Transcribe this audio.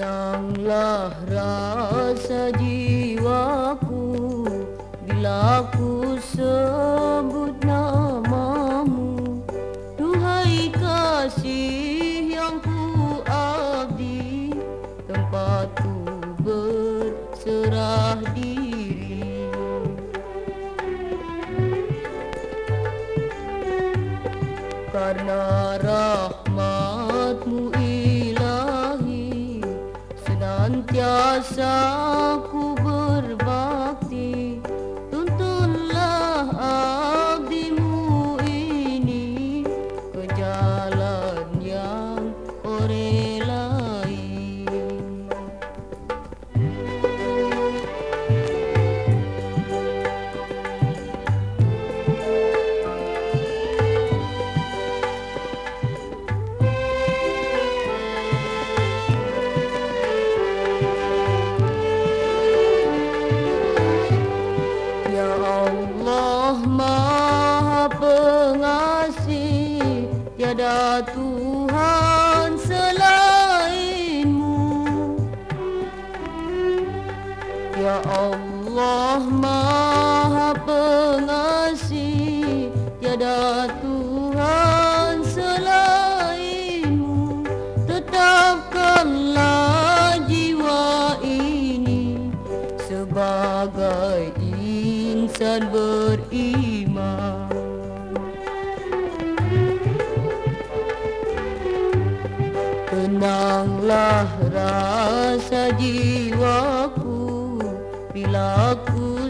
Tenanglah rasa jiwaku. Bila ku sebut namamu Duhai kasih yang ku abdi Tempatku berserah diri. Karena rahmat cho sớm. Maha Pengasih Tiada Tuhan selainmu. Ya Allah Maha Pengasih Tiada Tuhan Sebagai insan beriman. Tenanglah rasa jiwaku Bila ku sedih